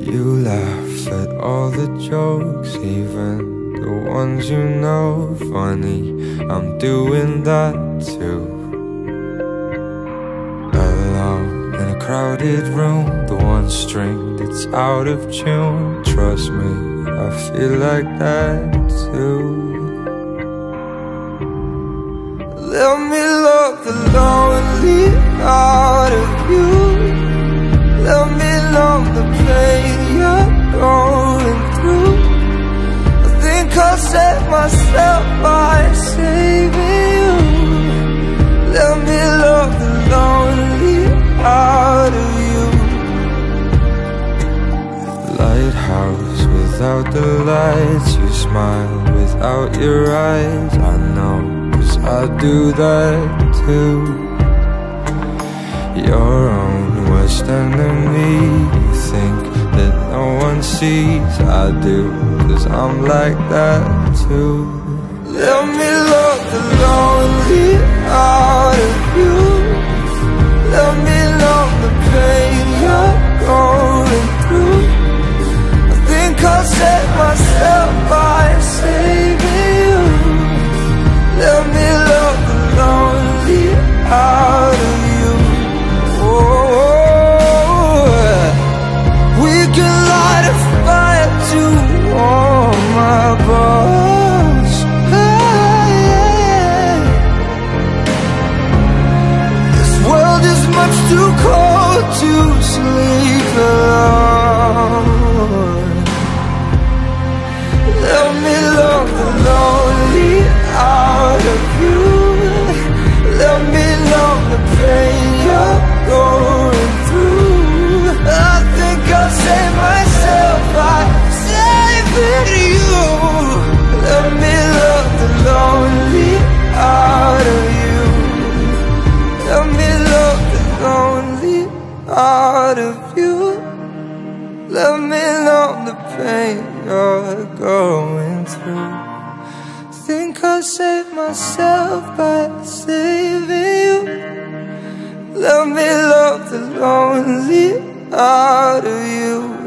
You laugh at all the jokes, even the ones you know funny. I'm doing that too. Alone in a crowded room, the one string that's out of tune. Trust me, I feel like that too. Let me love the lonely out save myself by saving you. Let me love the lonely out of you. Lighthouse without the lights, you smile without your eyes. I know. I do that too Your own worst enemy sees I do, cause I'm like that too. Let me love the lonely out of you. Let me love the pain you're going through. I think I'll save much too cold to sleep alone. Out of you. Let me love the pain you're going through. Think I'll save myself by saving you. Let me love the lonely out of you